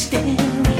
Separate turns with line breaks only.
staring.